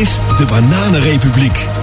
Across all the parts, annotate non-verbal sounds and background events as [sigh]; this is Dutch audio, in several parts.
is de Bananenrepubliek.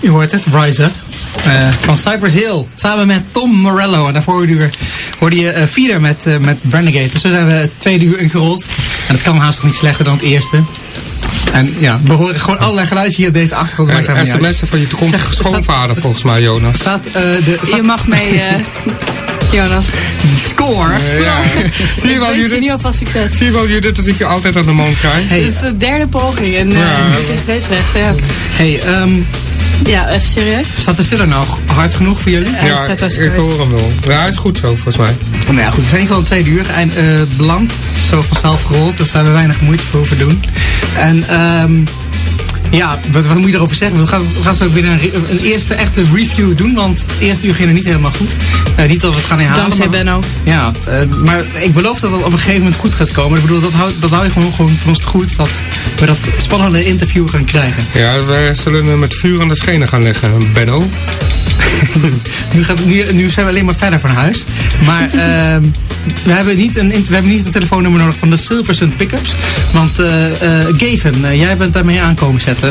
U hoort het, Rise Up. eh, van Cypress Hill. Samen met Tom Morello. En daarvoor hoorde, u, hoorde je eh, Feeder met, eh met Renegade. Dus zo zijn we het tweede uur ingerold. En dat kan haast nog niet slechter dan het eerste. En ja, we horen gewoon allerlei geluidjes hier op deze achtergrond. Maakt En helemaal niet uit. sms'en van je toekomstige Zeg, staat- schoonvader volgens mij, Jonas. Staat eh, de Je mag mee, eh, [laughs] Jonas. score. Ja. Zie je wel, wens je alvast succes. Zie je wel, Judith, dat ik je altijd aan de man krijg? Hey, Dit is de derde poging en eh Ja. het is steeds recht. Ja. hey ehm, ja, even serieus. staat de filler nou hard genoeg voor jullie? Ja, staat ik, ik hoor hem wel. Ja, hij is goed zo, volgens mij. Nou ja, goed, we zijn in ieder geval tweede uur eind, eh, beland. Zo vanzelf gerold, dus daar hebben we weinig moeite voor hoeven doen. En ehm ja, wat, wat moet je erover zeggen? We gaan, we gaan zo weer een, een eerste echte review doen, want het eerste uur ging er niet helemaal goed. Eh, niet dat we het gaan herhalen. Dankzij maar- Benno. Ja, eh, maar ik beloof dat het op een gegeven moment goed gaat komen. Ik bedoel, dat hou, dat hou je gewoon, gewoon voor ons te goed, dat we dat spannende interview gaan krijgen. Ja, wij zullen met vuur aan de schenen gaan leggen, Benno. [laughs] Nu, gaat, nu, nu zijn we alleen maar verder van huis. Maar ehm, we, hebben niet een, we hebben niet een telefoonnummer nodig van de Silversun Pickups. Want eh, eh, Gavin, eh, jij bent daarmee aankomen zetten.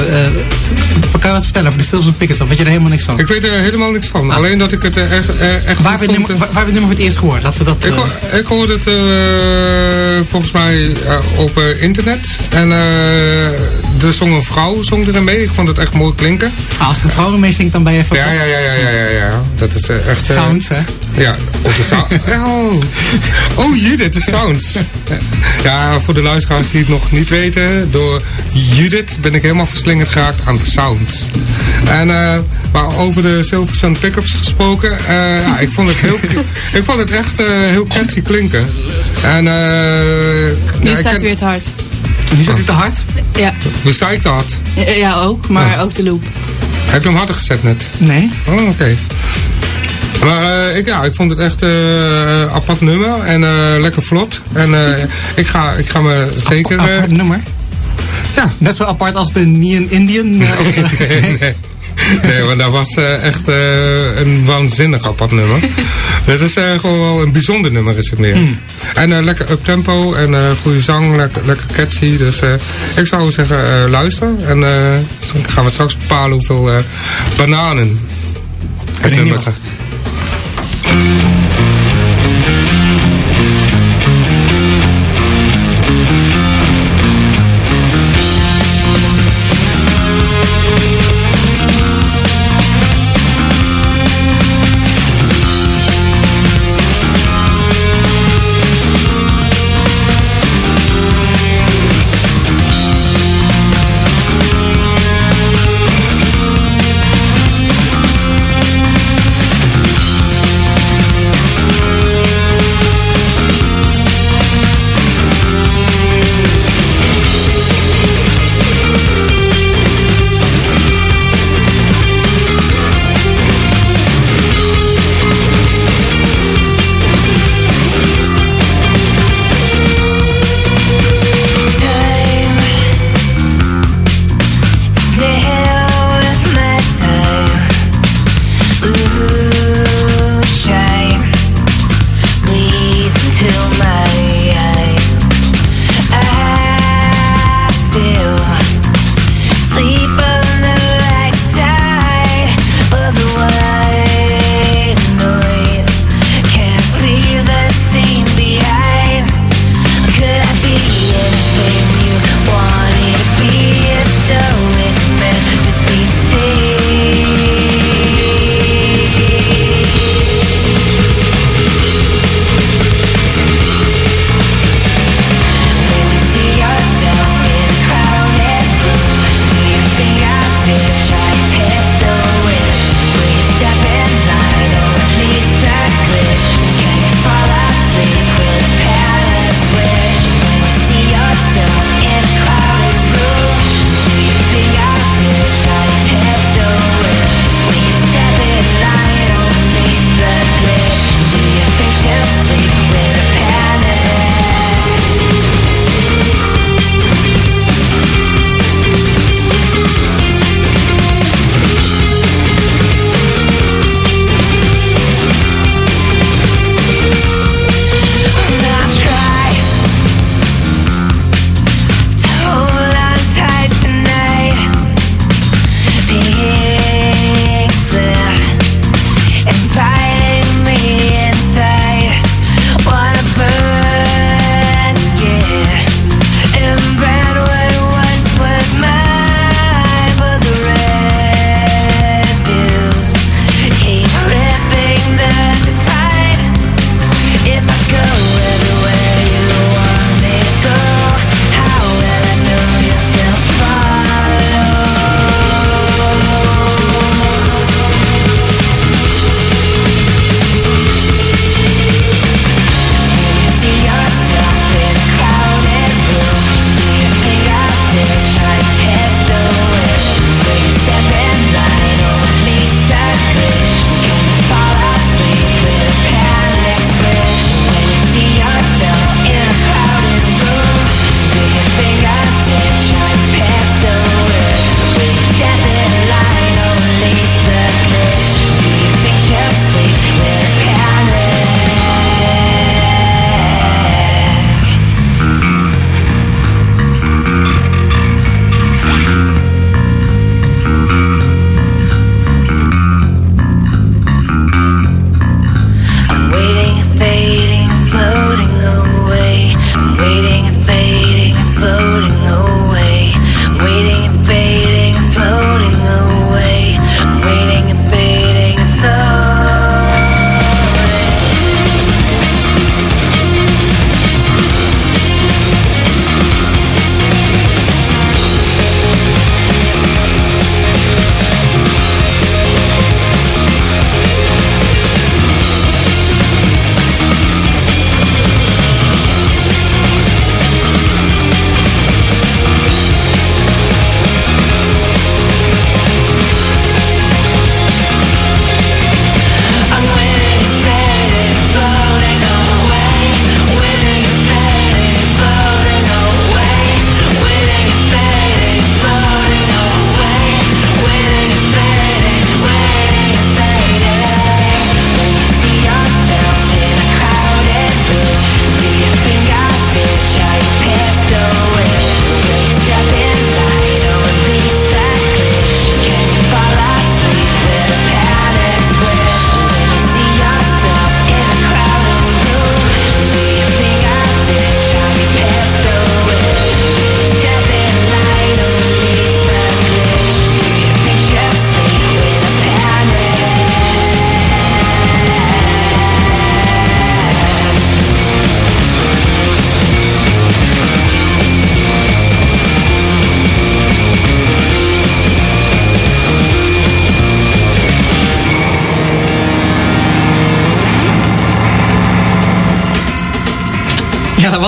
Kan je wat vertellen over de Silversun Pickups? Of weet je er helemaal niks van? Ik weet er helemaal niks van. Ah. Alleen dat ik het echt, echt waar, we het vond, nummer, waar, het nummer voor het eerst gehoord? Laten we dat... Ik, hoor- ik hoorde het volgens mij op internet. En er zong een vrouw zong erin mee. Ik vond het echt mooi klinken. ah, als er een vrouw ermee zingt, dan ben je even... Ja, ja, ja, ja, ja, ja. ja. Dat is eh, echt... eh, Sounds, hè? Ja, op de sound. [laughs] Oh, oh Judith, de sounds. Ja, voor de luisteraars die het nog niet weten, door Judith ben ik helemaal verslingerd geraakt aan de sounds. En eh, maar over de Silversun pickups gesproken, eh, ja, ik vond het heel, [laughs] ik vond het echt eh, heel catchy klinken. En eh, Nu ja, staat ken- het weer te hard. Nu zit hij te hard. Ja, Hoe sta ik dat? Ja, ja ook, maar ook de loop. Heb je hem harder gezet net? Nee. Oh, oké. Maar eh, ik, ja, ik vond het echt eh, een apart nummer en eh, lekker vlot. En eh, ik, ga, ik ga me zeker... eh, Apart nummer. ja, Net zo apart als de Neon Indian. eh, [laughs] nee, nee. Nee, maar dat was eh, echt eh, een waanzinnig apart nummer. Het is eh, gewoon wel een bijzonder nummer is het meer. En eh, lekker up-tempo en goede zang, lekker, lekker catchy. Dus ik zou zeggen, luister. En dan gaan we straks bepalen hoeveel bananen het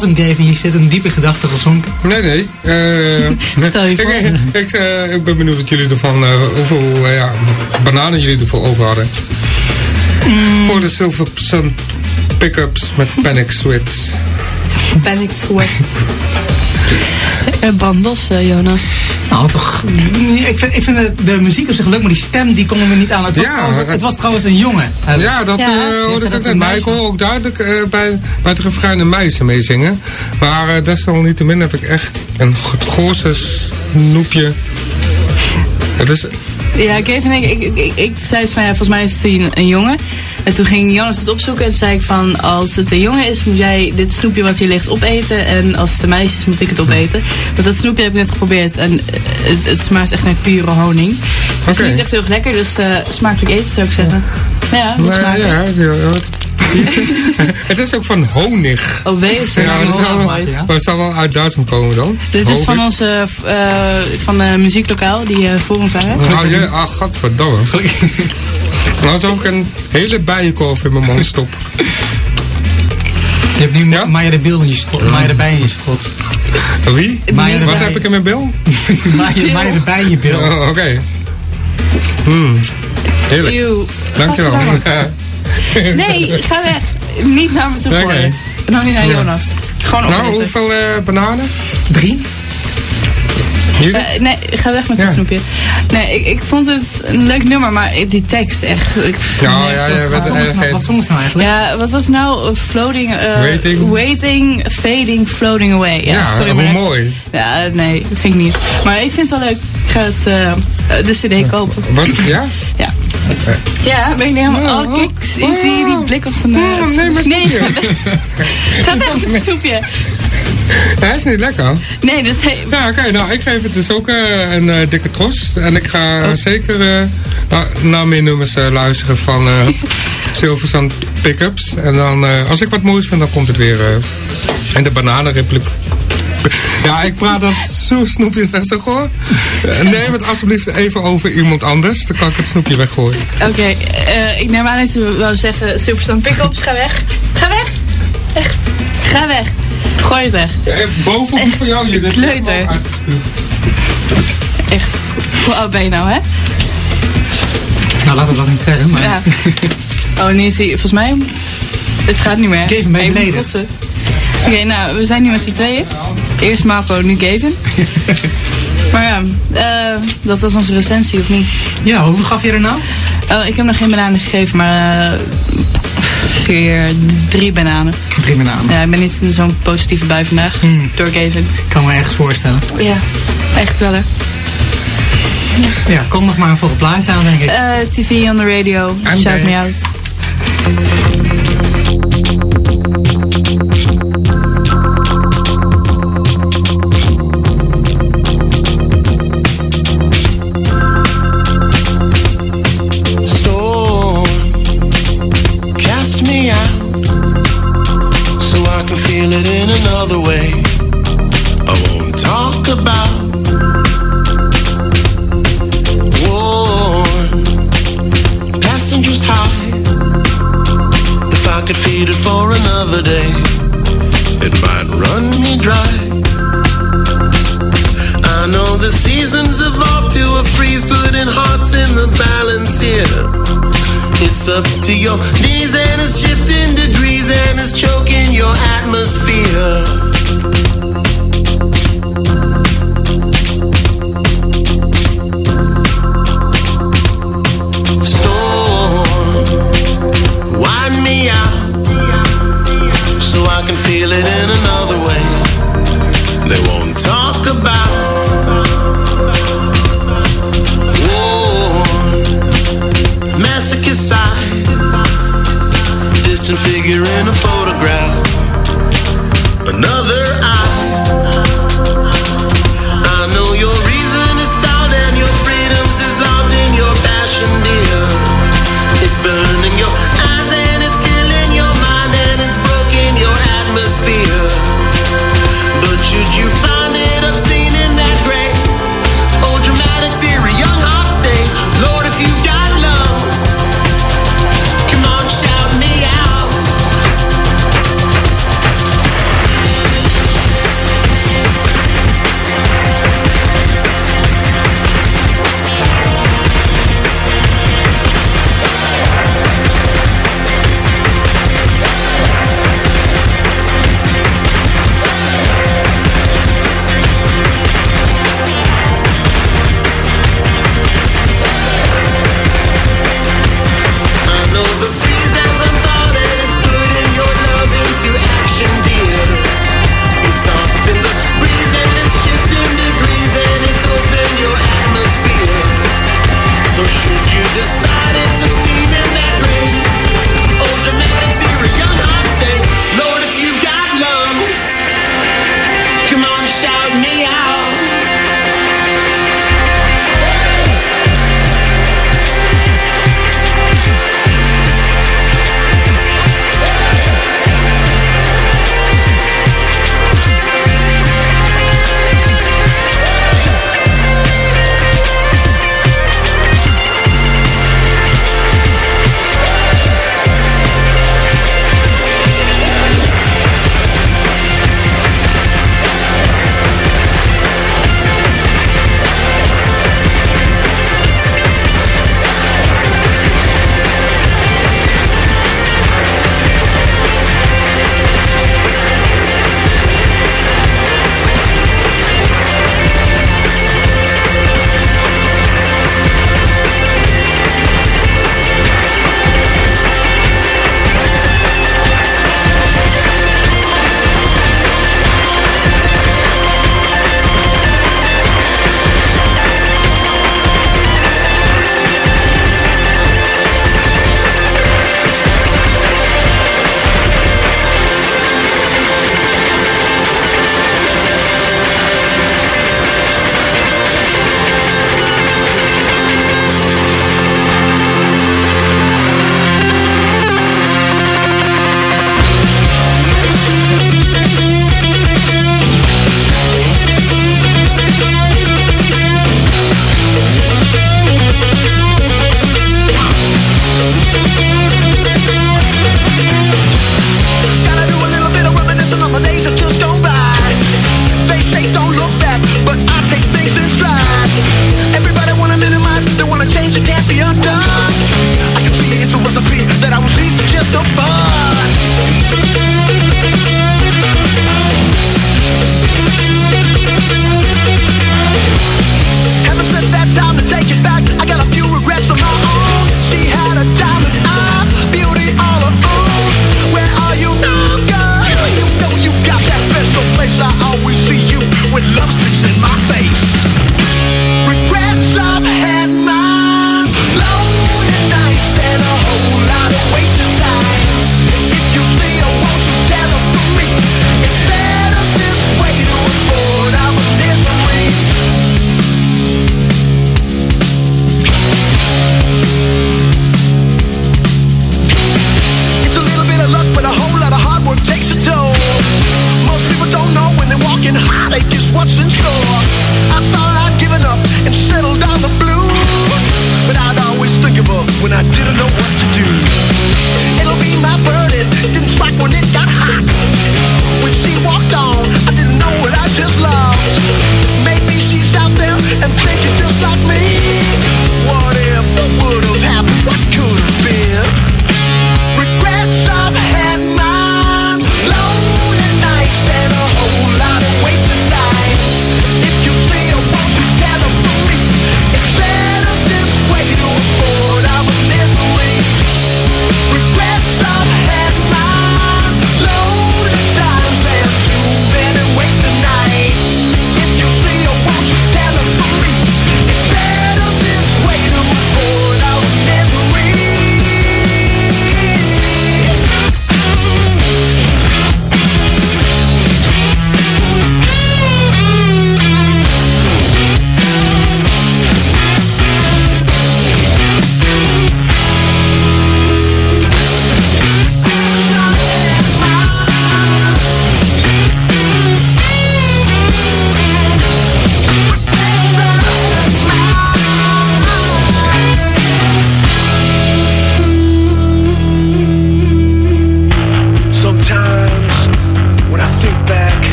was hem, Dave, je zit een diepe gedachte gezonken. Nee, nee. [laughs] Eh, Stel je [laughs] voor. Eh, ik, eh, ik, ben benieuwd wat jullie ervan, uh, hoeveel ja, bananen jullie ervoor over hadden. Mm. Voor de Silver Sun pickups met Panic switch. Panic switch. Bandos, eh, Jonas. Nou, toch. Ik vind, ik vind de, de muziek op zich leuk, maar die stem die konden we niet aan. Het was, Ja, trouwens, het- was trouwens een jongen. Eh, Ja, dat Ja. eh, hoorde ik ook een net. Maar meisje ik hoor ook duidelijk eh, bij, bij het refrein een meisje meezingen. Maar uh, desalniettemin heb ik echt een goorse snoepje. Het is, Ja, Kevin, ik, ik, ik, ik zei eens van ja, volgens mij is het een, een jongen. En toen ging Jonas het opzoeken en toen zei ik van als het een jongen is, moet jij dit snoepje wat hier ligt opeten. En als het een meisje is, moet ik het opeten. Dus dat snoepje heb ik net geprobeerd en het, het smaakt echt naar pure honing. Het is niet echt heel erg lekker, dus eh, smakelijk eten zou ik zeggen. Ja, moet nou, smaken. ja, [laughs] het, is ook van honig. Oh, wees er Ja, nou het, nog zal wel, ja. zal wel uit Duitsland komen dan. Dit is van onze eh, van de muzieklokaal die eh, voor ons waren. Nou, je, ah, gadverdamme. Nou, alsof ik een hele bijenkorf in mijn mond stop. Je hebt nu Ja? Maya de Bil in je strot. Maya de Bij in je strot. Wie? Maya Wat heb ik in mijn bil? [laughs] Maya, Maya de Bij in je bil. Oh, Oké. Hmm. Heerlijk. Eeuw. Dankjewel. [laughs] [laughs] Nee, ga weg. Niet naar me toe gooien. Nou, niet naar. Jonas. Gewoon nou, opeten. hoeveel eh, bananen? Drie? Eh, nee, ga weg met Ja. het snoepje. Nee, ik, ik vond het een leuk nummer, maar die tekst echt... Ik, Ja, nee, ja, het ja, was wat- eh, Wat, nou eigenlijk? ja, wat was nou? Floating... eh, Waiting. Waiting, fading, floating away. Ja, Ja, sorry, hoe maar- mooi. Ja, nee, dat vind ik niet. Maar ik vind het wel leuk. Ik ga het, eh, eh, de cd kopen. Wat? Ja? Ja. Ja, ben je niet helemaal... Oh, kijk, zie die blik op zijn... Oh, nee, maar nee, snoepje. [laughs] ga weg met het snoepje. Ja, hij is niet lekker. Nee, dat is... Ja, oké. nou, ik geef het dus ook eh, een eh, dikke troost. En ik ga zeker eh, naar, naar meer nummers luisteren van [laughs] Silversand Pickups. En dan, als ik wat moois vind, dan komt het weer in de bananenrepliek. Ja, ik praat dat zo snoepjes weg zo goor. Eh, Neem het alsjeblieft even over iemand anders. Dan kan ik het snoepje weggooien. Oké, eh, ik neem aan dat je wou zeggen... Silverstone Pickups, ga weg. Ga weg. Echt. Ga weg. Gooi het weg. Ja, bovenop voor jou. Je dit kleuter. Echt. Hoe oud ben je nou, hè? Nou, laten we dat niet zeggen, maar... Ja. Oh, nu is hij... Volgens mij... Het gaat niet meer. Moet beneden? kotsen. Oké, nou, we zijn nu met z'n tweeën. Eerst Marco, nu Kevin. maar ja, eh, dat was onze recensie, of niet? Ja, hoeveel gaf je er nou? Oh, ik heb nog geen bananen gegeven, maar... eh, vier, drie bananen. Drie bananen. Ja, ik ben niet in zo'n positieve bui vandaag. Hmm. Door Kevin. Ik kan me ergens voorstellen. Ja, echt wel hè. Ja, kom nog maar een volgend plaatje aan, denk ik. Eh, TV on the radio, I'm shout me out.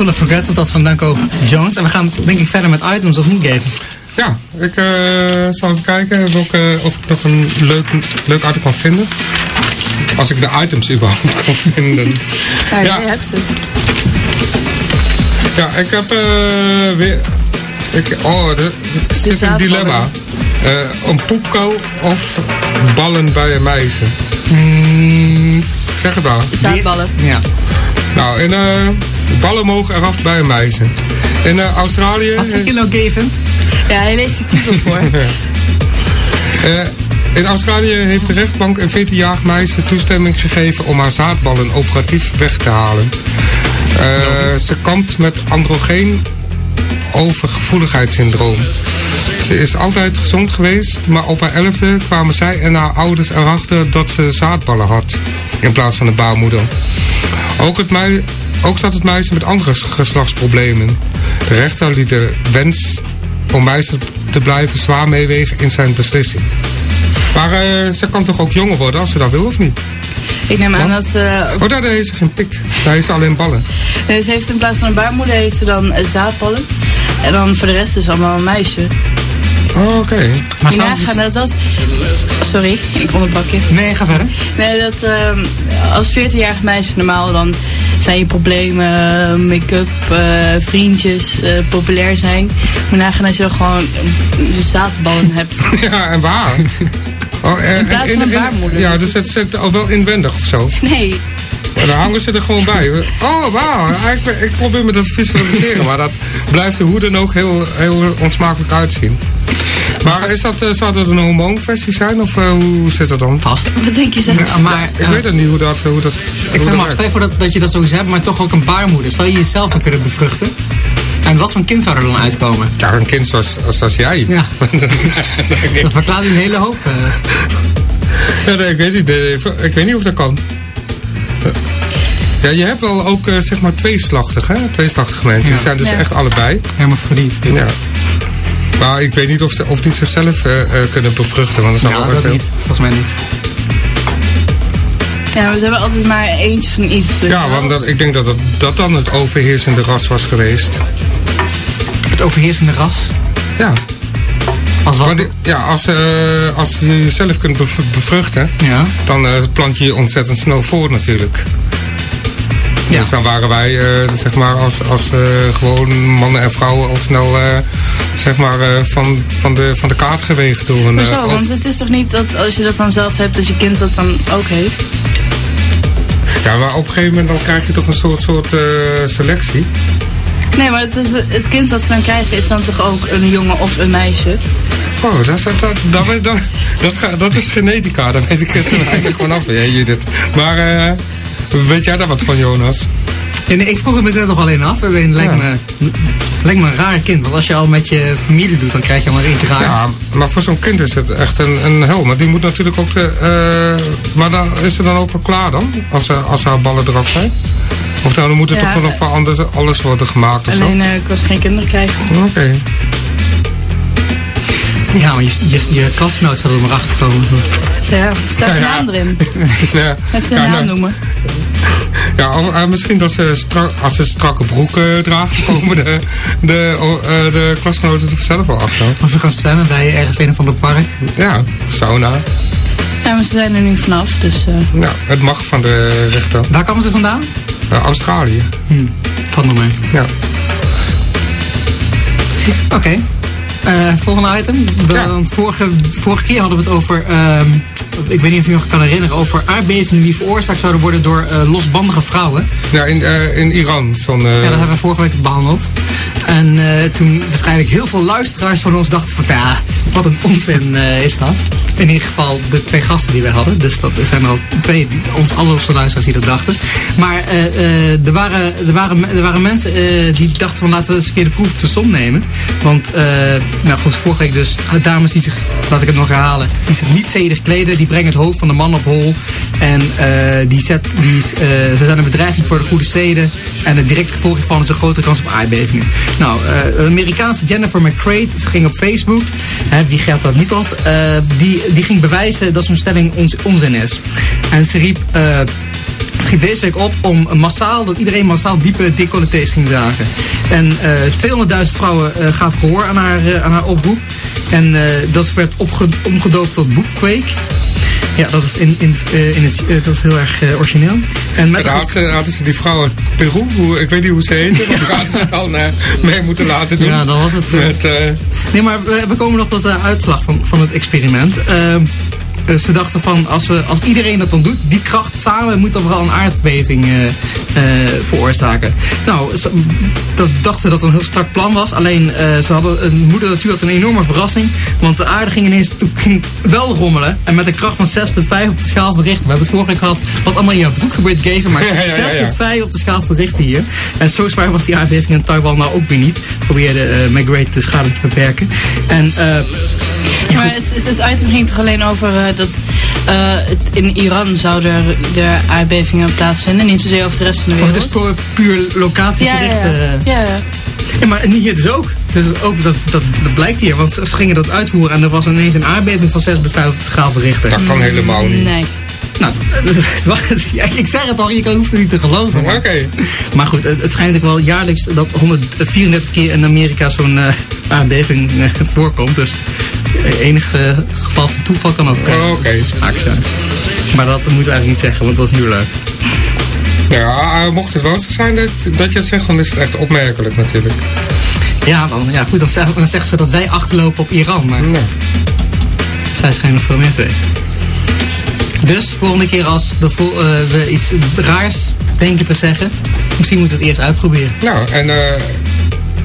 Full of Regret, dat was van Danko Jones. En we gaan denk ik verder met items of niet, Gabe? Ja, ik eh, zal even kijken welke, of ik nog een leuk, leuk item kan vinden. Als ik de items überhaupt [laughs] kan vinden. Ja, Ja. jij hebt ze. Ja, ik heb eh, weer... Ik, oh, er er zit een dilemma. Eh, een poepko of ballen bij een meisje. Hmm, zeg het maar. Zaadballen. Ja. Nou, in, eh, ballen mogen eraf bij een meisje. In eh, Australië... Wat zeg je nou, Gavin? Ja, hij leest de titel voor. Eh, in Australië heeft de rechtbank een 14-jarig meisje toestemming gegeven om haar zaadballen operatief weg te halen. Eh, ze kampt met androgeen overgevoeligheidssyndroom. Ze is altijd gezond geweest, maar op haar elfde kwamen zij en haar ouders erachter dat ze zaadballen had. In plaats van een baarmoeder. Ook, het mei- ook zat het meisje met andere geslachtsproblemen. De rechter liet de wens om meisje te blijven zwaar meewegen in zijn beslissing. Maar eh, ze kan toch ook jonger worden als ze dat wil of niet? Ik neem aan dat ze... Oh, daar heeft ze geen pik. Daar heeft ze alleen ballen. eh, Ze heeft in plaats van een baarmoeder heeft ze dan eh, zaadballen. En dan voor de rest is het allemaal een meisje. Oh, oké. Maar nagaan dat dat... Sorry, ik onderbak je. Nee, ga verder. Nee, dat ehm, als 14-jarig meisje normaal dan zijn je problemen, make-up, eh, vriendjes, eh, populair zijn. Je nagaan dat je dan gewoon een zaadballen hebt. [laughs] Ja, en waar? [laughs] Oh, eh, In plaats en- van baarmoeder, Ja, dus dus het zit al wel inwendig of zo. Nee, Maar dan hangen ze er gewoon bij. Oh, wauw. Ik, ik probeer me dat te visualiseren, maar dat blijft er hoe dan ook heel, heel onsmakelijk uitzien. Maar is dat, eh, zou dat een hormoonkwestie zijn of eh, hoe zit dat dan? Vast. wat denk je zelf? Ja, maar Ik weet het niet hoe dat, hoe dat, ik hoe dat me af, stel voor dat, dat je dat sowieso hebt, maar toch ook een baarmoeder. Zou je jezelf dan kunnen bevruchten? En wat voor een kind zou er dan uitkomen? Ja, een kind zoals, zoals jij. Ja. [laughs] Dat verklaart een hele hoop. eh. Ja, nee, ik, weet niet, ik weet niet of dat kan. Ja, je hebt wel ook eh, zeg maar tweeslachtig, hè? Tweeslachtige mensen. Die Ja. zijn dus Ja. echt allebei. Hermafrodiet. Ja. Maar ik weet niet of, de, of die zichzelf eh, eh, kunnen bevruchten, want dat is Ja, allemaal dat veel. niet. Volgens mij niet. Ja, maar ze hebben altijd maar eentje van iets. Ja, wel. want dat, ik denk dat, dat dat dan het overheersende ras was geweest. Het overheersende ras. Ja, Als wat? want, ja als, eh, als je jezelf kunt bev- bevruchten, Ja. dan eh, plant je je ontzettend snel voor natuurlijk. Ja. Dus dan waren wij, eh, zeg maar, als, als gewoon mannen en vrouwen al snel, zeg maar, van, van, de, van de kaart geweegd door een... Hoezo? Want het is toch niet dat als je dat dan zelf hebt, dat je kind dat dan ook heeft? Ja, maar op een gegeven moment dan krijg je toch een soort, soort selectie. Nee, maar het, het, kind dat ze dan krijgen is dan toch ook een jongen of een meisje? Oh, dat, dat, dat, dat, dat, dat, is genetica, daar weet ik het er eigenlijk vanaf, ja, Judith. Maar eh, weet jij daar wat van, Jonas? Ja, nee, ik vroeg het me net nog alleen af. Alleen lijkt, Ja. me, lijkt me een raar kind. Want als je al met je familie doet, dan krijg je maar eentje raar. Ja, maar voor zo'n kind is het echt een, een hel. Maar die moet natuurlijk ook de... eh, maar dan, is ze dan ook wel klaar dan? Als, ze als haar ballen eraf zijn? Of dan moet er Ja, toch nog voor anders, alles worden gemaakt of zo? Alleen eh, ik was geen kinderen krijgen. Oké. Ja, maar je, je, je klasgenoot zal er maar achter komen. Ja, staat Ja, een ja. naam erin. [laughs] Ja, Even ja, een naam nou, noemen. [laughs] Ja, of, eh, misschien dat ze strak, als ze strakke broeken draagt, [laughs] komen de, de, eh, de klasgenoten er vanzelf wel achter. Of we gaan zwemmen bij ergens een of ander park. Ja, sauna. Ja, maar ze zijn er nu vanaf, dus... eh, Ja, het mag van de rechter. Waar komen ze vandaan? Australië. Hm, van nog mee. Ja. Oké. Eh, volgende item. We- Ja. vorige, vorige keer hadden we het over, ehm, ik weet niet of je nog kan herinneren, over aardbevingen die veroorzaakt zouden worden door eh, losbandige vrouwen. Ja, in, eh, in Iran. Ja, dat hebben we vorige week behandeld. En toen waarschijnlijk heel veel luisteraars van ons dachten van ja, wat een onzin is dat. In ieder geval de twee gasten die wij hadden. Dus dat zijn al twee, die- ons allerlei luisteraars die dat dachten. Maar er, waren, er, waren, er waren mensen die dachten van laten we eens een keer de proef op de som nemen. Want, eh, nou goed, vorige week dus eh, dames die zich, laat ik het nog herhalen, die zich niet zedig kleden, die brengen het hoofd van de man op hol. En eh, die zet, die, eh, ze zijn een bedreiging voor de goede zeden. En het directe gevolg hiervan is een grotere kans op aardbevingen. Nou, eh, de Amerikaanse Jennifer McCrae ze ging op Facebook, hè, wie gaat dat niet op, eh, die, die ging bewijzen dat zo'n stelling onzin is. En ze riep... deze week op om massaal, dat iedereen massaal diepe decolletés ging dragen. En eh 200.000 vrouwen eh gaven gehoor aan haar, eh, aan haar oproep. En dat werd omgedoopt tot boekquake. Ja, dat is, in, in, in het, dat is heel erg origineel. En met had ze, hadden ze die vrouw uit Peru, hoe, ik weet niet hoe ze heette, [laughs] maar die hadden ze al eh, mee moeten laten doen. Ja, dan was het... Met, Nee, maar we, we komen nog tot de uitslag van, van het experiment. Eh, ze dachten van, als, we, als iedereen dat dan doet, die kracht samen moet dan vooral een aardbeving eh, eh, veroorzaken. Nou, ze, dat dachten ze dat een heel strak plan was. Alleen, ze hadden, moeder natuur had een enorme verrassing. Want de aarde ging ineens toen wel rommelen. En met een kracht van 6,5 op de schaal van Richter. We hebben het vorige gehad, wat allemaal in jouw broek gebeurt, geven. Maar [laughs] Ja, ja, ja, ja. 6,5 op de schaal van Richter hier. En zo zwaar was die aardbeving in Taiwan nou ook weer niet. Probeerde eh Margaret de schade te beperken. En Maar het, het, het item ging toch alleen over eh, dat eh, het, in Iran zouden er de aardbevingen plaatsvinden. Niet zozeer over de rest van de Oh, het wereld. is puur, locatiegericht. ja, ja. eh. ja, ja. Ja, maar en hier dus ook. Dus ook dat, dat, dat blijkt hier. Want ze gingen dat uitvoeren en er was ineens een aardbeving van 6 bij 5 op de schaal van Richter. dat kan helemaal niet. Nee. Nou, [laughs] het was- [laughs] ja, ik zeg het al, je kan- hoeft het niet te geloven. Oké. Maar, maar goed, het, het schijnt ook wel jaarlijks dat 134 keer in Amerika zo'n aardbeving [laughs] voorkomt. Dus enig eh, geval van toeval kan ook eh, Oké. smaak zijn. Maar dat moeten we eigenlijk niet zeggen, want dat is nu leuk. Ja, eh, mocht het wel zo zijn dat, dat je het zegt, dan is het echt opmerkelijk natuurlijk. Ja, dan, ja goed, dan, zeggen, dan zeggen ze dat wij achterlopen op Iran. Maar Nou, zij schijnen veel meer te weten. Dus volgende keer als de vol- eh, we iets raars denken te zeggen, misschien moeten we het eerst uitproberen. nou en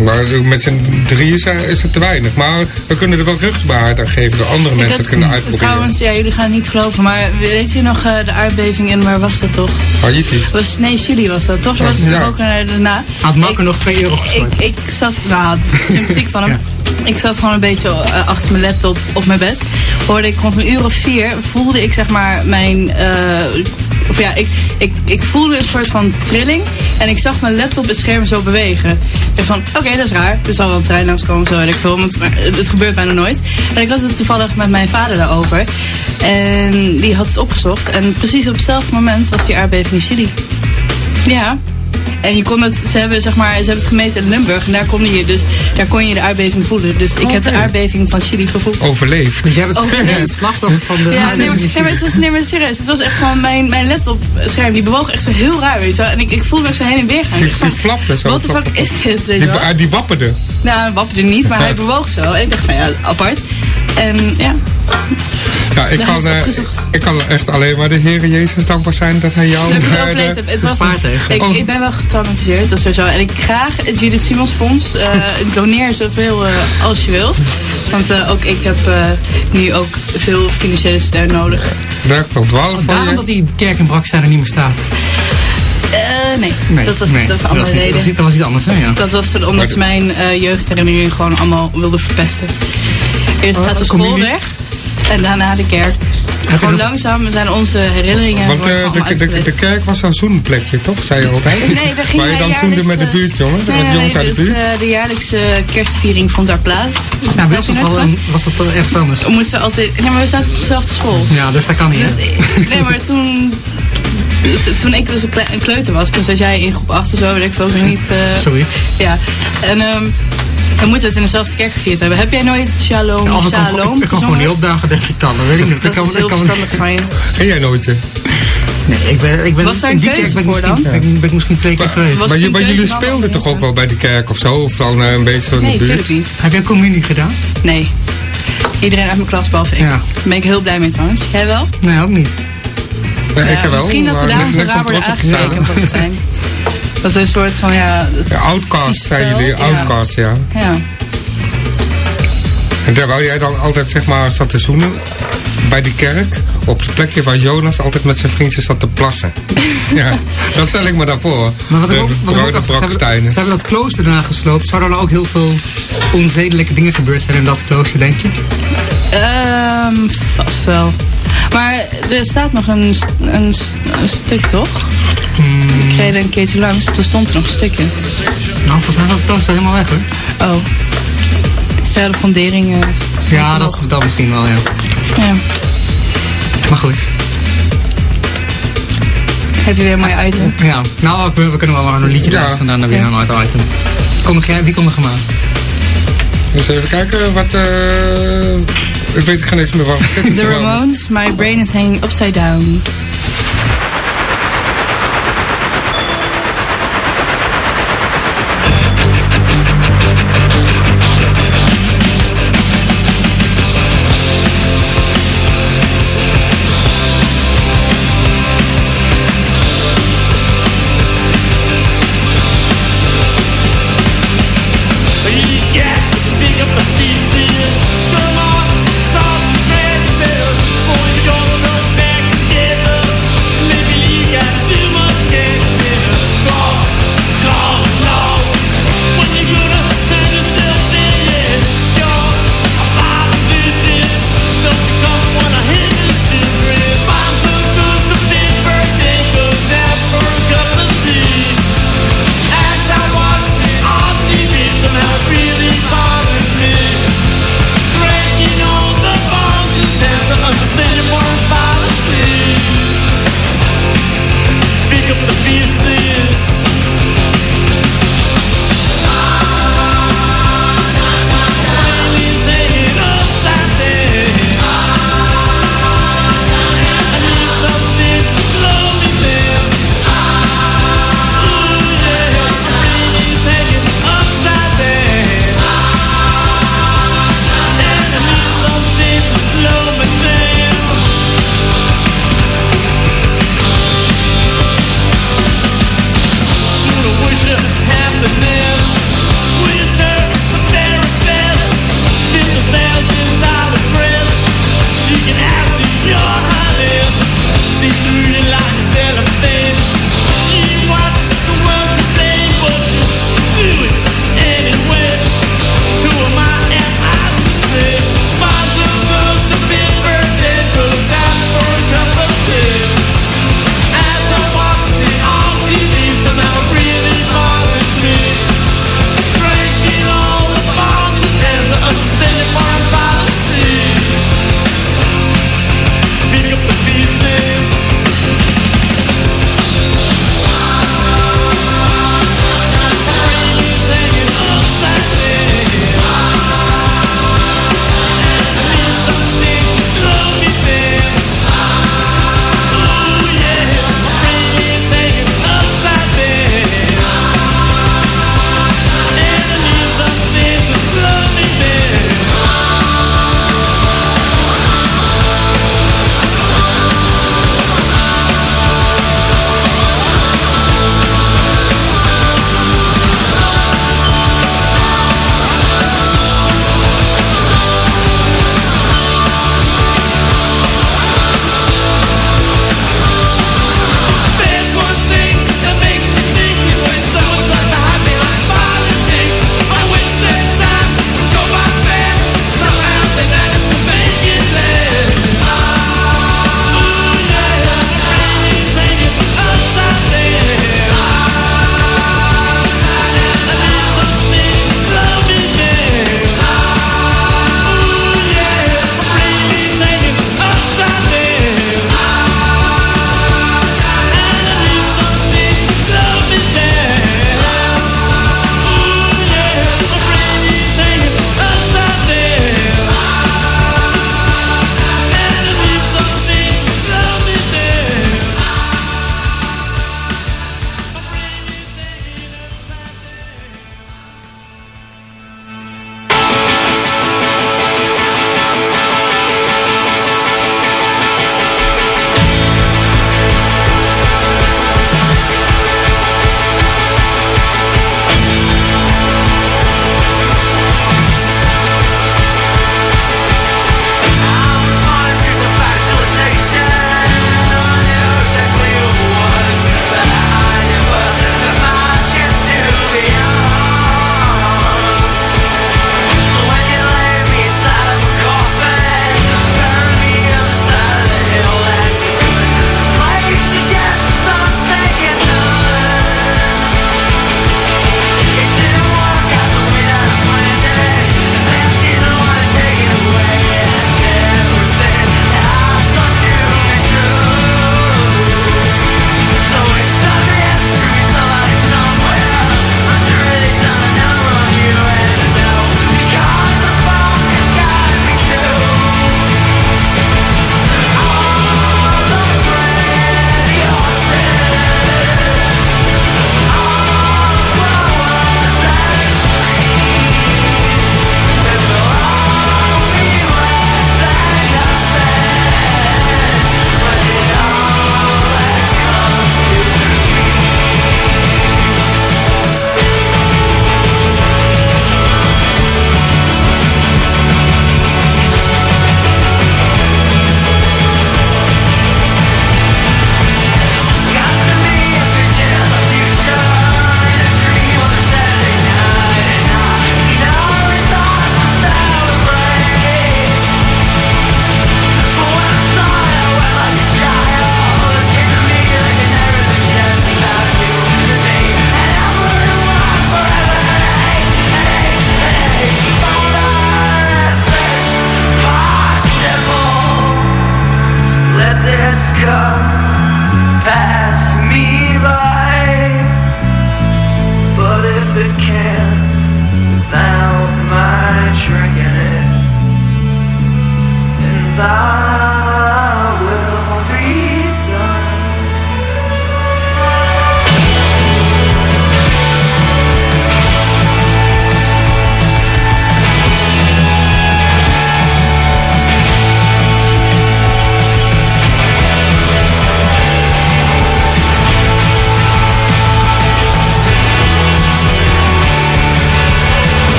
maar met z'n drieën zijn- is het te weinig. Maar we kunnen er wel vruchtbaarheid aan geven dat andere mensen het kunnen uitproberen. Trouwens, ja, jullie gaan het niet geloven, maar weet je nog eh, de aardbeving in, waar was dat toch? Haiti. Was, nee, Chili was dat, toch? Was het Ja. ook eh, daarna? Had Marco Ik- nog 2 euro ik, gestort. ik zat, nou, sympathiek van hem. [laughs] Ik zat gewoon een beetje eh, achter mijn laptop op mijn bed. Hoorde ik rond een uur of vier, voelde ik zeg maar mijn... eh, of ja, ik, ik, ik voelde een soort van trilling. En ik zag mijn laptop het scherm zo bewegen. En van, oké, dat is raar. Er zal wel een trein langskomen, zo weet ik veel. Maar het gebeurt bijna nooit. En ik had het toevallig met mijn vader daarover. En die had het opgezocht. En precies op hetzelfde moment was die aardbeving in Chili. Ja. En je kon het, ze hebben, zeg maar, ze hebben het gemeten in Limburg en daar kon je dus, daar kon je de aardbeving voelen. Dus ik heb de aardbeving van Chili gevoeld. Overleefd. Dus jij bent het slachtoffer van de Ja, nee, maar, nee, maar het was nee, maar serieus. Het was echt gewoon mijn, mijn laptop-scherm. Die bewoog echt zo heel raar, weet je wel. En ik, ik voelde me zo heen en weer gaan. Die, die van, flapte zo. Wat de fuck is dit, weet Die, je wel? ah, die wapperde. Nou, hij wapperde niet, maar hij bewoog zo. En ik dacht van, ja, apart. En ja, Ja, ik kan, eh, ik kan echt alleen maar de Heer Jezus dankbaar zijn dat hij jou... dat ik het eh, overleefd de- heb. Het was ik, Oh. ik ben wel getraumatiseerd, dat is sowieso. En ik graag het Judith Simons Fonds. eh, [laughs] doneer zoveel eh, als je wilt. Want eh, ook ik heb eh, nu ook veel financiële steun nodig. Daar komt wel van Daarom je. dat die kerk in Brakstein er niet meer staat. Eh, nee. dat was, nee, dat was een andere niet- reden. Dat was, dat was iets anders, hè? Ja. Dat was omdat ze mijn eh, jeugdherinneringen gewoon allemaal wilden verpesten. Eerst Oh, gaat de school weg en daarna de kerk. Gewoon langzaam zijn onze herinneringen. Want eh, gewoon de, de, de, de kerk was zo'n zoenplekje, toch? Zei je altijd? Nee, daar ging Waar je dan zoende met de eh, buurt, jongen. Nee, met jongens nee, uit de dus buurt. eh, de jaarlijkse kerstviering vond daar plaats. Nou, bij ons was, al, was dat al ergens anders. We moesten altijd... Nee, maar we zaten op dezelfde school. Ja, dus dat kan niet, Dus, hè? nee, maar toen... Toen ik dus een kle- een kleuter was, toen zat jij in groep 8 of zo, weet ik veel, niet. eh, Zoiets. Ja, en ehm we moeten het in dezelfde kerk gevierd hebben. Heb jij nooit Shalom, Of ik kan, Shalom ik, ik kan gewoon niet opdagen, denk ik dan. Dat weet ik niet. Dat kan, is heel kan, verstandig van je. [laughs] Ging jij nooit? eh? Nee, ik ben, ik ben, Was daar in een die keuze kerk ben ik voor dan? ben, ik- ben ik misschien twee keer geweest. Maar, je, jullie dan speelden toch ook wel bij die kerk of zo? Of dan eh, een beetje zo Nee, de natuurlijk niet. Heb jij communie gedaan? Nee. Iedereen uit mijn klas behalve ik. Ja. Daar ben ik heel blij mee trouwens. Jij wel? Nee, ook niet. Ja, ik Ja, heb wel. Misschien dat we daarom zo net raar worden aangekeken zijn. [laughs] Dat we een soort van, ja... outcast zijn jullie. ja. Outcast, ja. ja. En terwijl jij dan altijd zeg maar zat te zoenen bij die kerk, op het plekje waar Jonas altijd met zijn vriendjes zat te plassen. [laughs] ja, dat stel ik me daarvoor. Maar wat ik de, ook, de wat ook ze hebben, Broksteiners. ze hebben dat klooster daarna gesloopt. Zouden er ook heel veel onzedelijke dingen gebeurd zijn in dat klooster, denk je? Ehm, vast wel. Maar er staat nog een, een, een stuk, toch? Hmm. Ik reed er een keertje langs, toen stond er nog een stukje. Nou, volgens mij was het klooster helemaal weg, hoor. Oh. Ja, de fundering eh, s- stond Ja, er dat, dat misschien wel, ja. Ja. Maar goed. Heb je weer een mooi item. Ja, nou, we, we kunnen wel maar een liedje Ja. luisteren en dan weer een ander item. Jij, wie kondigt hem aan? Dus even kijken wat... eh ik weet geen eens meer. [laughs] The wel. Ramones, My Brain is Hanging Upside Down.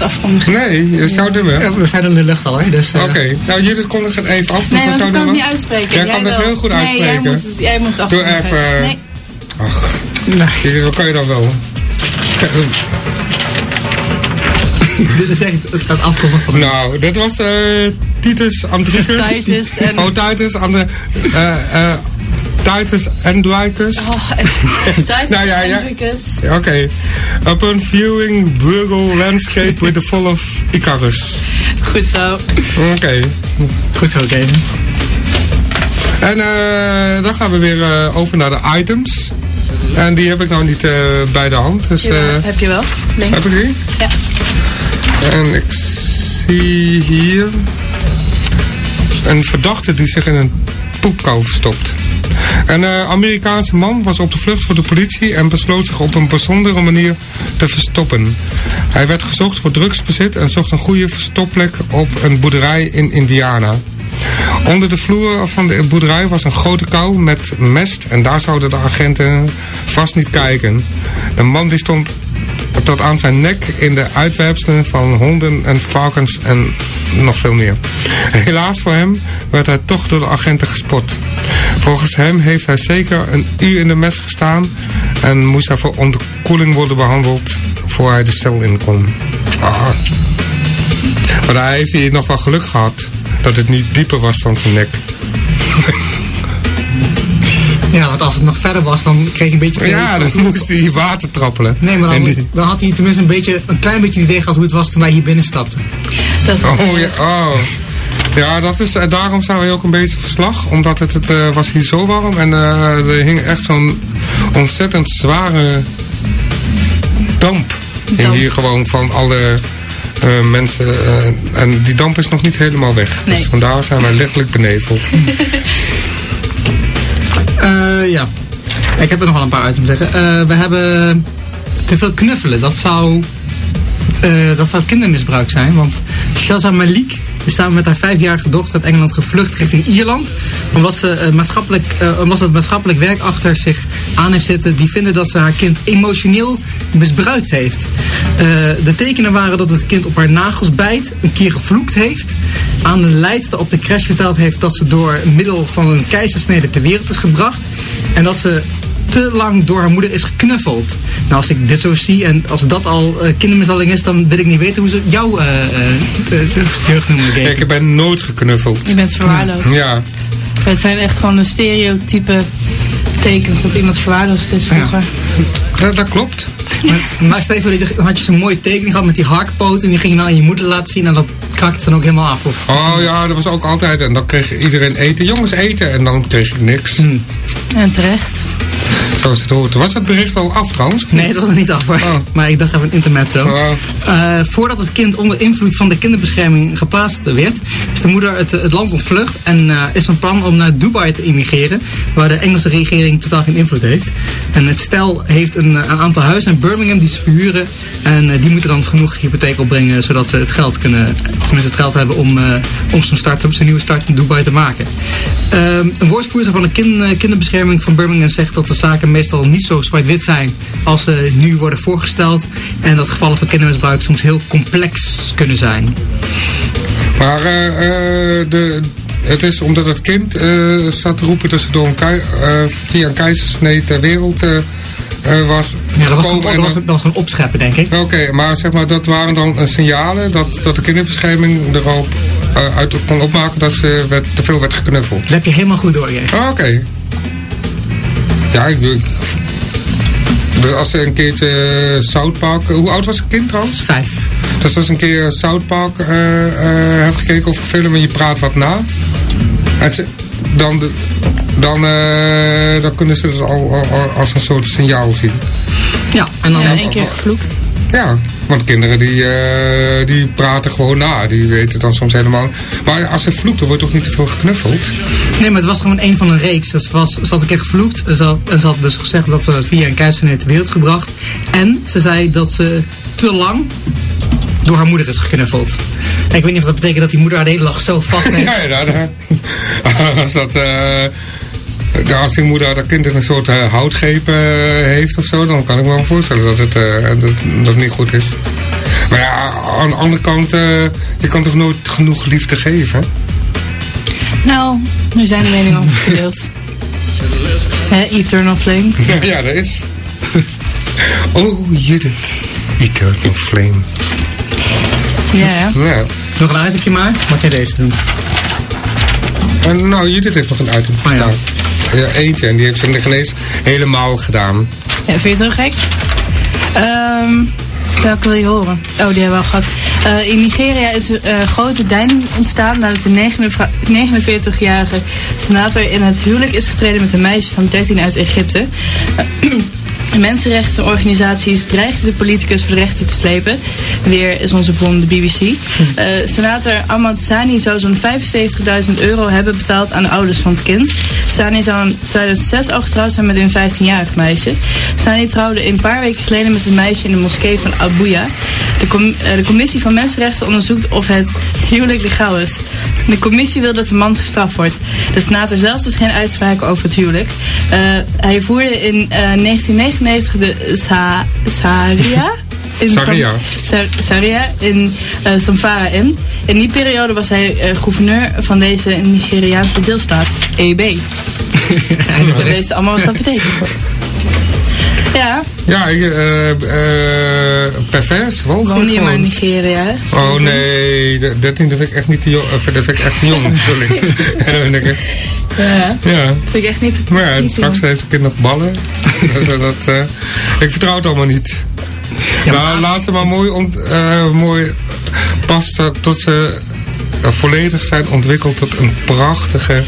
Het afkondigen. Nee, je zou nummer. Ja, we zijn in de lucht al, hè? Dus, eh, Oké, nou Judith kondig het even af. Nee, want ik kan het nummer? niet uitspreken. Jij kan het heel goed Nee, jij uitspreken. moet het, jij moet het Doe even- Nee. nee, Judith, wat kan je dan wel? [laughs] dit is echt het, het afkondigen van Nou, dat was eh Titus Andricus. Titus en- Oh, Titus Andre... eh Titus. Oh, [laughs] echt. Titus Nou ja, ja. Oké. Upon viewing Burgle landscape with the fall of Icarus. Goed zo. Oké. Goed zo, Kevin. En eh, dan gaan we weer eh, over naar de items. En die heb ik nou niet eh, bij de hand. Dus, eh, heb je wel? Links. heb ik die? Ja. En ik zie hier een verdachte die zich in een poepkou verstopt. Een eh, Amerikaanse man was op de vlucht voor de politie en besloot zich op een bijzondere manier te verstoppen. Hij werd gezocht voor drugsbezit en zocht een goede verstopplek op een boerderij in Indiana. Onder de vloer van de boerderij was een grote kou met mest en daar zouden de agenten vast niet kijken. De man die stond tot aan zijn nek in de uitwerpselen van honden en varkens en nog veel meer. Helaas voor hem werd hij toch door de agenten gespot. Volgens hem heeft hij zeker een uur in de mes gestaan en moest hij voor onderkoeling worden behandeld voor hij de cel in kon. Maar daar heeft hij nog wel geluk gehad dat het niet dieper was dan zijn nek. [laughs] Ja, want als het nog verder was, dan kreeg je een beetje... Ja, dan moest hij water trappelen. Nee, maar En dan, die- dan had hij tenminste een, beetje, een klein beetje een idee gehad hoe het was toen wij hier binnen stapten. Dat was Oh ja, oh. Ja, dat is, eh, daarom zijn we ook een beetje verslag. Omdat het, het eh, was hier zo warm en eh, er hing echt zo'n ontzettend zware damp. Damp. hier gewoon van alle eh, mensen. eh, en die damp is nog niet helemaal weg. Nee. Dus vandaar zijn wij lichtelijk beneveld. [laughs] Eh, ja. Ik heb er nog wel een paar uit te zeggen. Eh, we hebben te veel knuffelen. Dat zou, eh, dat zou kindermisbruik zijn. Want Shaza Malik is samen met haar vijfjarige dochter uit Engeland gevlucht richting Ierland. Omdat, ze, eh, maatschappelijk, eh, omdat het maatschappelijk werk achter zich aan heeft zitten. Die vinden dat ze haar kind emotioneel misbruikt heeft. Eh, de tekenen waren dat het kind op haar nagels bijt. Een keer gevloekt heeft. Aan de leidster op de crash verteld heeft dat ze door middel van een keizersnede ter wereld is gebracht. En dat ze te lang door haar moeder is geknuffeld. Nou, als ik dit zo zie en als dat al eh, kindermishandeling is, dan wil ik niet weten hoe ze jouw eh, eh, eh, jeugd noemen. Gabe. Ik ben nooit geknuffeld. Je bent verwaarloosd. Ja, Het zijn echt gewoon een stereotype tekens dat iemand verwaarloosd is vroeger. dat, dat klopt. Maar, maar stel voor, had je zo'n mooie tekening gehad met die hakpoot en die ging je dan aan je moeder laten zien en dat krakt dan ook helemaal af. Of, Oh ja, dat was ook altijd. En dan kreeg iedereen eten. Jongens eten. En dan kreeg ik niks. En terecht. Zoals het hoort. Was het bericht wel af trouwens? Nee, het was er niet af hoor. Oh. Maar ik dacht even een intermezzo. Oh. Eh, voordat het kind onder invloed van de kinderbescherming geplaatst werd, is de moeder het, het land ontvlucht en eh, is van plan om naar Dubai te immigreren, waar de Engelse regering totaal geen invloed heeft. En het stel heeft een, een aantal huizen in Birmingham die ze verhuren en eh, die moeten dan genoeg hypotheek opbrengen, zodat ze het geld kunnen, tenminste het geld hebben om, om zo'n start, zijn nieuwe start in Dubai te maken. Ehm, een woordvoerder van de kin- kinderbescherming van Birmingham zegt dat de zaken meestal niet zo zwart-wit zijn als ze nu worden voorgesteld. En dat gevallen van kindermisbruik soms heel complex kunnen zijn. Maar eh, eh, de, het is omdat het kind eh zat te roepen dat ze door een via een keizersnee ter wereld was Ja, dat was, gekomen. dat was, dan- dat was een opscheppen, denk ik. Oké, maar zeg maar, dat waren dan signalen dat, dat de kinderbescherming erop uit kon opmaken dat ze werd, te veel werd geknuffeld. Dat heb je helemaal goed doorgegeven. Ah, Oké. Ja, ik, ik- Dus als ze een keertje eh, South Park... Hoe oud was het kind trouwens? Vijf. Dus als ze een keer South Park eh, eh, hebt gekeken of een film en je praat wat na... En ze- dan, de- dan, eh, dan kunnen ze het al, al- al als een soort signaal zien. Ja, en dan... Ja, één keer gevloekt. Ja, want kinderen die, eh, die praten gewoon na. Die weten het dan soms helemaal. Maar als ze vloekt, dan wordt toch niet te veel geknuffeld? Nee, maar het was gewoon een van een reeks. Dus was, ze had een keer gevloekt. En ze, had, en ze had dus gezegd dat ze via een keizersnee ter wereld gebracht. En ze zei dat ze te lang door haar moeder is geknuffeld. En ik weet niet of dat betekent dat die moeder haar de hele dag zo vast heeft. [laughs] Ja, ja, dat, [laughs] als dat... eh, de- als die moeder dat kind in een soort eh, houtgreep eh, heeft of zo, dan kan ik me wel voorstellen dat het, eh, dat, dat niet goed is. Maar ja, aan de andere kant, eh, je kan toch nooit genoeg liefde geven? Nou, nu zijn de meningen over verdeeld. [laughs] Hè, Eternal Flame. ja, dat is. [laughs] Oh, Judith. Eternal Flame. Ja, ja. Ja. Nog een itemje maar. Mag jij deze doen? En nou, Judith heeft nog een item Oh ja. Ja, eentje. En die heeft de genees helemaal gedaan. Ja, vind je het heel gek? Ehm, welke wil je horen? Oh, die hebben we al gehad. Eh, in Nigeria is er eh, grote deining ontstaan nadat de 49 49-jarige senator in het huwelijk is getreden met een meisje van 13 uit Egypte. [clears throat] Mensenrechtenorganisaties dreigden de politicus voor de rechter te slepen. Weer is onze bron de BBC. Eh, senator Ahmad Sani zou zo'n 75.000 euro hebben betaald aan de ouders van het kind. Sani zou in 2006 al getrouwd zijn met een 15-jarig meisje. Sani trouwde een paar weken geleden met een meisje in de moskee van Abuja. De, com- eh, de commissie van Mensenrechten onderzoekt of het huwelijk legaal is. De commissie wil dat de man gestraft wordt. De senator zelf doet geen uitspraken over het huwelijk. Eh, hij voerde in eh, 1999 de Sa- Sharia... In Sharia. Sam- Sa- Sharia in eh Zamfara in. In die periode was hij eh, gouverneur van deze Nigeriaanse deelstaat, EB. We weten allemaal wat dat betekent. Ja, Ja, ik, eh, eh, pervers. Wel, woon hier maar in gewoon. Nigeria. hè? Oh nee, de 13 dat vind ik echt niet te jong. eh, Dat vind ik echt te jong. [laughs] Sorry. En dan ben ik echt, Ja, ja. vind ik echt niet. Maar ja, niet straks heeft het kind nog ballen. [laughs] dus, dat, ik vertrouw het allemaal niet. nou, laat ze maar mooi, ont, eh, mooi pas eh, tot ze volledig zijn ontwikkeld tot een prachtige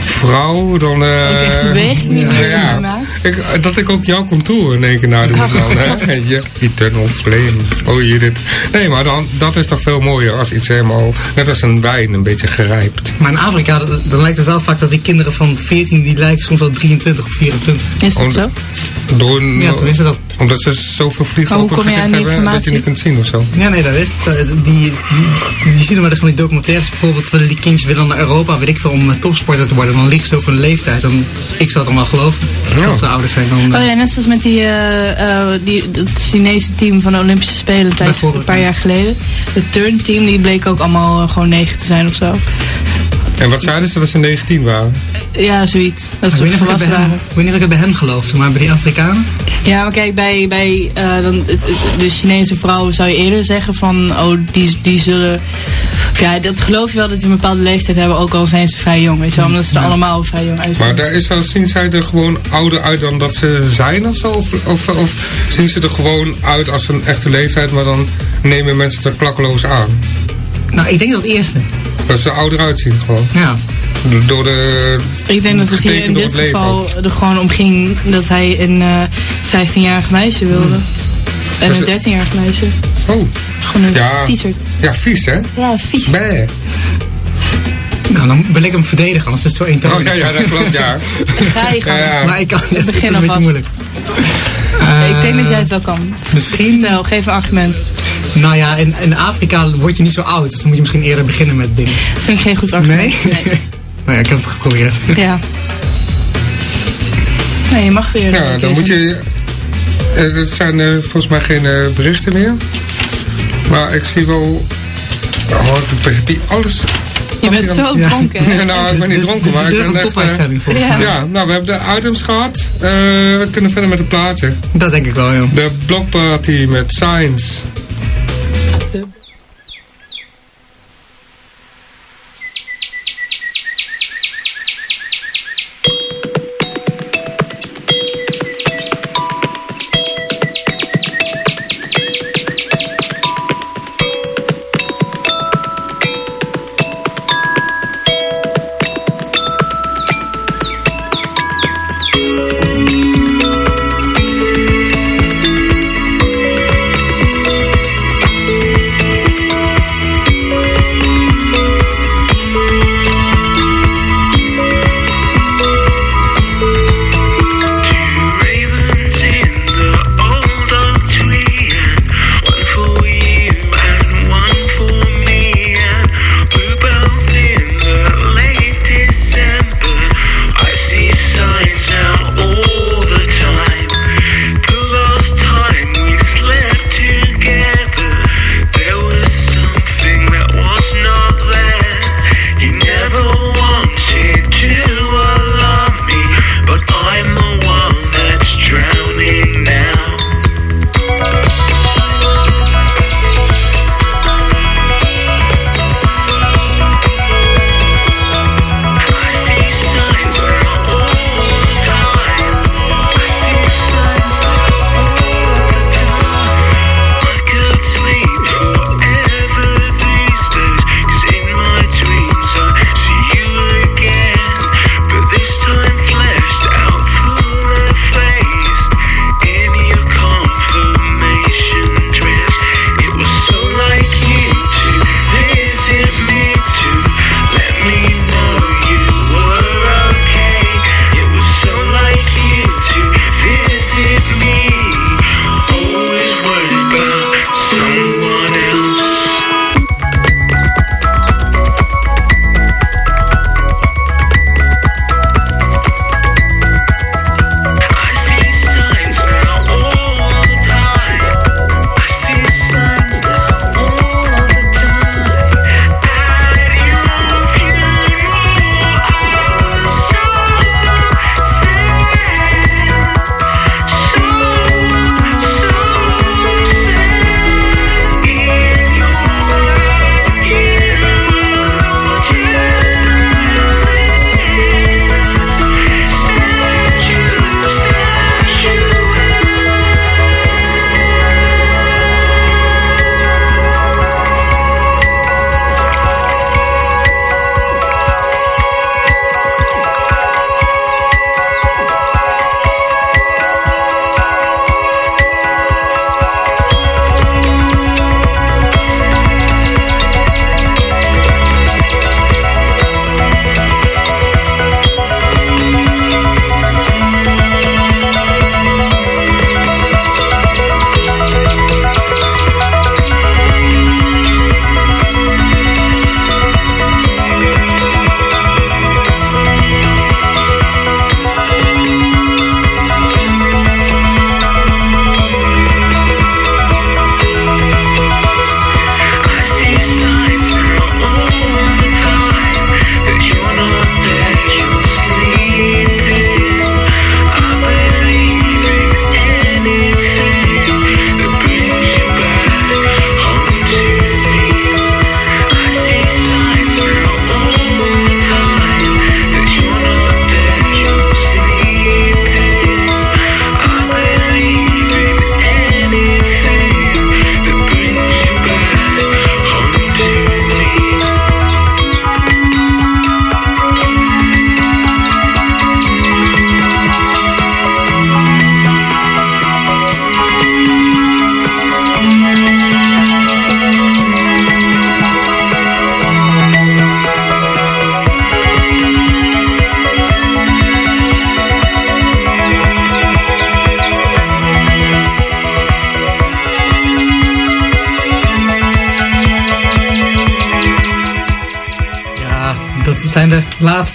vrouw. Dan, eh, Ook echt ja, maakt. ik, eh, dat ik ook jouw contour in één keer nadoe. Oh. Dan, hè. [laughs] Je eternal flame. Oh, je dit. Nee, maar dan, dat is toch veel mooier als iets helemaal, net als een wijn, een beetje gerijpt. Maar in Afrika, dan dan lijkt het wel vaak dat die kinderen van 14, die lijken soms wel 23 of 24. Is dat Om- zo? Door een- Ja, tenminste dat. Omdat ze zoveel vliegen Maar op hoe hun kom je aan gezicht die hebben dat je niet kunt zien of zo. Ja, nee, dat is. dat- Die, die, die, zien er wel eens van die documentaires. Bijvoorbeeld, willen die kindjes willen naar Europa, weet ik veel, om eh, topsporter te worden. Dan liegen ze over een leeftijd. Dan, ik zou het dan wel geloven. Ja. Dat ze ouders zijn dan. eh, Oh ja, net zoals met die, eh, eh, die, het Chinese team van de Olympische Spelen tijdens een paar ja. jaar geleden. Het turnteam, die bleek ook allemaal eh, gewoon negen te zijn of zo. En wat zeiden ze dat ze 19 waren? Ja, zoiets. Dat ik ze weet niet of ik het volwassen bij hen- waren. ik weet niet of ik het bij hen geloofde, maar bij die Afrikanen. Ja, maar kijk, bij, bij eh, dan, het, het- de Chinese vrouwen zou je eerder zeggen van, oh, die, die zullen... Of ja, dat geloof je wel dat die een bepaalde leeftijd hebben, ook al zijn ze vrij jong. Weet je wel, omdat ze er allemaal vrij jong uitzien. Maar daar is dan, zien zij er gewoon ouder uit dan dat ze zijn of zo? Of, of, of zien ze er gewoon uit als een echte leeftijd, maar dan nemen mensen het er klakkeloos aan? Nou, ik denk dat het eerste. Dat ze er ouder uitzien gewoon. Ja. Door de... Ik denk dat het hier in dit geval er gewoon om ging dat hij een eh 15-jarig meisje wilde. En Dus een het- 13-jarig meisje. Oh, Gewoon een Ja. ja, vies hè? Ja, vies. Bäh. Nou, dan wil ik hem verdedigen, anders is het zo eentonig. Oh ja, ja, dat klopt, ja. [laughs] Ga je gaan. Ja, ja. Maar ik kan het, begin [laughs] is een beetje alvast. moeilijk. ik denk dat jij het wel kan. Misschien, Vertel, geef een argument. Nou ja, in, in Afrika word je niet zo oud. Dus dan moet je misschien eerder beginnen met dingen. Vind ik geen goed argument. Nee? [laughs] nou ja, ik heb het geprobeerd. Ja. Nee, je mag weer. Ja, dan moet je... eh, Er zijn eh, volgens mij geen eh, berichten meer. Maar ik zie wel... Oh, het heb je alles... Je bent zo Ja. dronken. hè? Ja, [laughs] nou, ik ben niet dronken, maar ik ben een echt... eh, Ja. mij. ja, nou, we hebben de items gehad. Eh, we kunnen verder met een plaatje. Dat denk ik wel, joh. De blokparty met Science.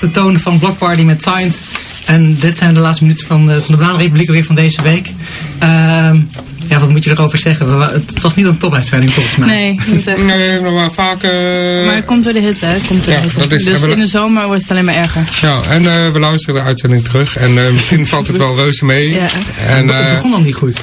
Laatste tonen van Block Party met Science. En dit zijn de laatste minuten van de, van de Bananenrepubliek weer van deze week. Ehm, ja, wat moet je erover zeggen? Het was niet een topuitzending volgens mij. Nee, niet echt. Nee, maar vaak... eh, Maar het komt door de hitte, hè? Het Komt door Ja, de hitte. dat is- dus we- in de zomer wordt het alleen maar erger. Ja, en eh, we luisteren de uitzending terug. En eh, misschien valt het wel reuze mee. Ja. En, Het begon al niet goed.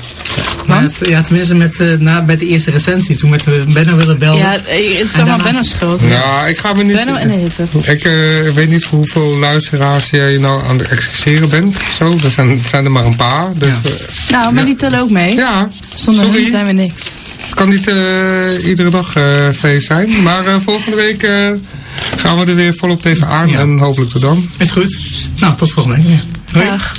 Met, ja, tenminste met, eh, na, bij de eerste recensie. Toen met we Benno willen belden. Ja, het is allemaal daarnaast- Benno's schuld. nou, ik ga me niet... Benno en de hitte. Ik eh, weet niet hoeveel luisteraars jij nou aan het excuseren bent. Zo, er zijn, zijn er maar een paar. Dus Ja. eh, Nou, maar Ja. die tellen ook mee. ja, Zonder sorry. hen zijn we niks. Het kan niet eh, iedere dag eh, feest zijn. Maar eh, volgende week eh, gaan we er weer volop tegenaan. Ja. En hopelijk tot dan. Is goed. Nou, tot volgende week. Ja. Hoi. Dag.